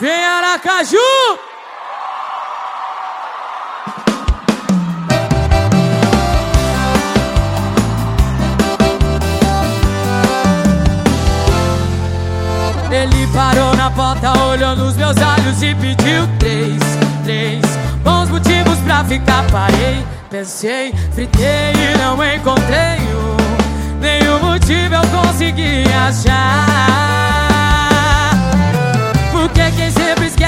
Vem Aracaju! Ele parou na porta, olhou nos meus olhos e pediu três, três bons motivos pra ficar. Parei, pensei, fritei e não encontrei um. Nenhum motivo eu consegui achar.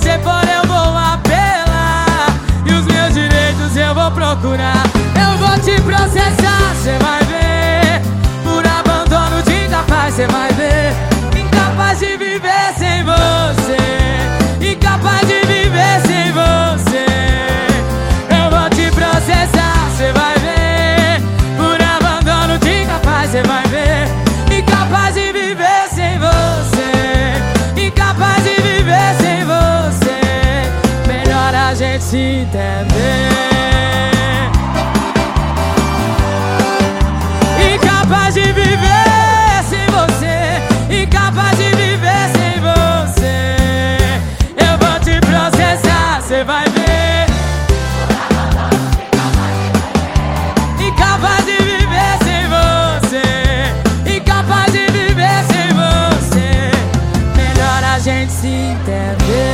você for pra gente se entender. Incapaz de viver sem você, incapaz de viver sem você. Eu vou te processar, você vai ver. Incapaz de viver sem você, incapaz de viver sem você. Melhor a gente se entender.